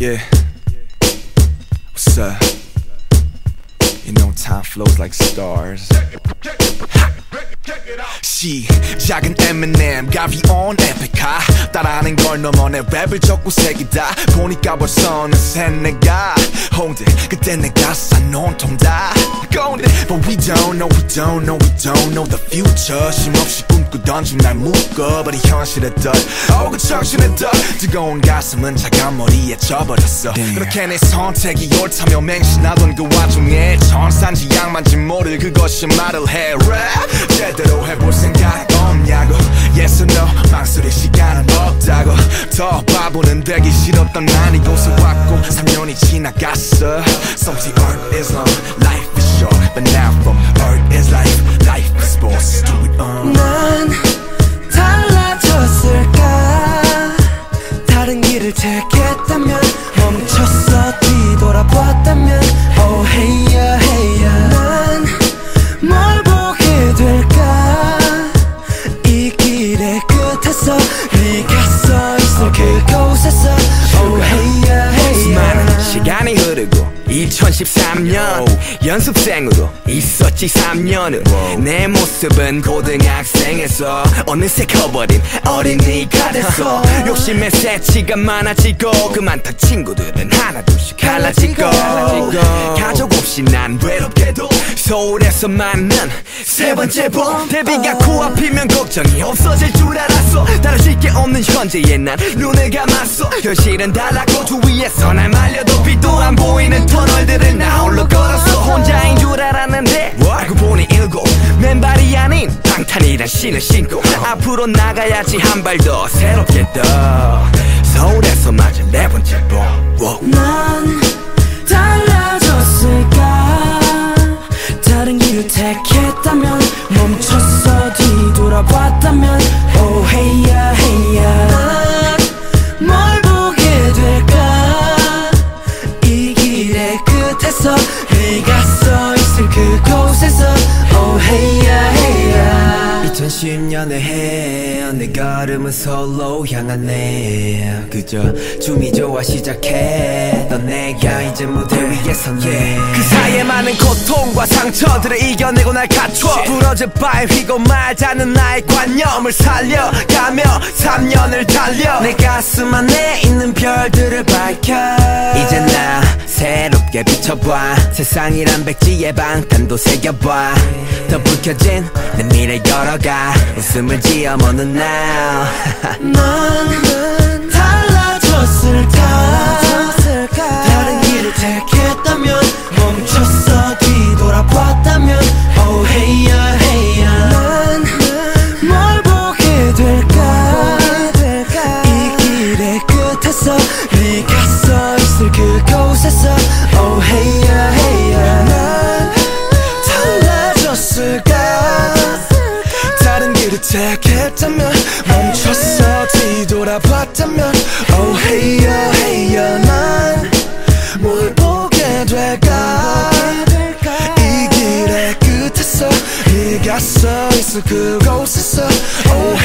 Yeah. What's up? You know time flows like stars. 시 작은 Eminem 가비 on 에픽하 따라하는 걸 넘어 내 랩을 적고 색이다 보니까 벌써 어느새 내가 홍대 그때 내가 싼 온통 다 But we don't know we don't know we don't know the future. 쉼없이 꿈꾸던 중날 묶어버린 현실의 덫 Oh 그 정신의 덫 뜨거운 가슴은 차가운 머리에 져버렸어. 그렇게 내 선택이 옳다며 맹신하던 그 와중에 천산지 양만지 모를 그것이 말을 해. Rap 제대로 해볼 생각 없냐고. Yes or no? 망설일 시간은 없다고. 더 바보는 되기 싫었던 난 이곳에 왔고 3년이 지나갔어. So the earth is long, 길의 끝에서 네가 서있을 그곳에서. Oh hey yeah hey 수많은 yeah 시간이 흐르고 2013년 연습생으로 있었지 3년을 내 모습은 고등학생에서 어느새 커버린 어린이가 됐어. 욕심의 새치가 많아지고 그만 탁 친구들은 하나 둘씩 갈라지고. 가족 없이 난 외롭게도 서울에서 만난 세 번째 봄. 데뷔가 코앞이면 걱정이 없어질 줄 알았어. 달라질 게 없는 현재에 난 눈을 감았어. 현실은 달랐고 주위에서 날 말려도 빛도 안 보이는 터널들을 나 홀로 걸었어. 혼자인 줄 알았는데 알고 보니 일곱 맨발이 아닌 방탄이란 신을 신고 앞으로 나가야지 한 발 더 새롭게 떠. 서울에서 맞은 네 번째 봄 yeah 2010년의 해내 걸음은 솔로 향하네. 그저 춤이 좋아 시작해. 넌 내가 이제 무대 위에 섰네. 그 사이에 많은 고통과 상처들을 이겨내고 날 갖춰. 부러져 바에 휘고 말자는 나의 관념을 살려가며 3년을 달려. 내 가슴 안에 있는 별들을 밝혀. 이제 나 새롭게 비춰봐. 세상이란 백지에 방탄도 새겨봐 더 불켜진 내 미래 열어가 웃음을 지어 먹는 now. 난 달라졌을까? 다른 길을 택했다면 멈췄어. 뒤돌아봤다면 Oh hey yeah hey yeah. 난뭘 보게 될까? 이 길의 끝에서 네가 서 있을 그곳에서 Oh hey yeah hey yeah 다른 길을 택했다면 멈췄어. 뒤돌아봤다면 Oh hey yeah hey yeah 난뭘 보게 될까? 이 길의 끝에서 네가 서 있을 그곳에서 Oh